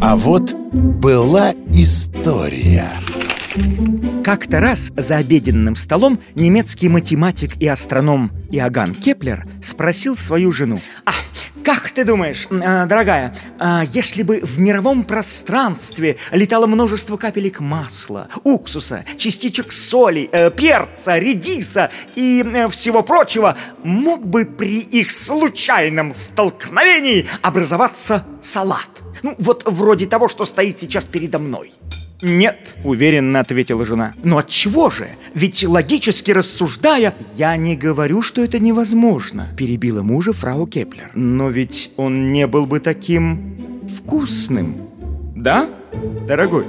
А вот была история. Как-то раз за обеденным столом немецкий математик и астроном Иоганн Кеплер спросил свою жену «А как ты думаешь, э, дорогая, э, если бы в мировом пространстве летало множество капелек масла, уксуса, частичек соли, э, перца, редиса и э, всего прочего, мог бы при их случайном столкновении образоваться салат? Ну, вот вроде того, что стоит сейчас передо мной». «Нет», — уверенно ответила жена. «Но отчего же? Ведь логически рассуждая...» «Я не говорю, что это невозможно», — перебила мужа фрау Кеплер. «Но ведь он не был бы таким вкусным, да, дорогой?»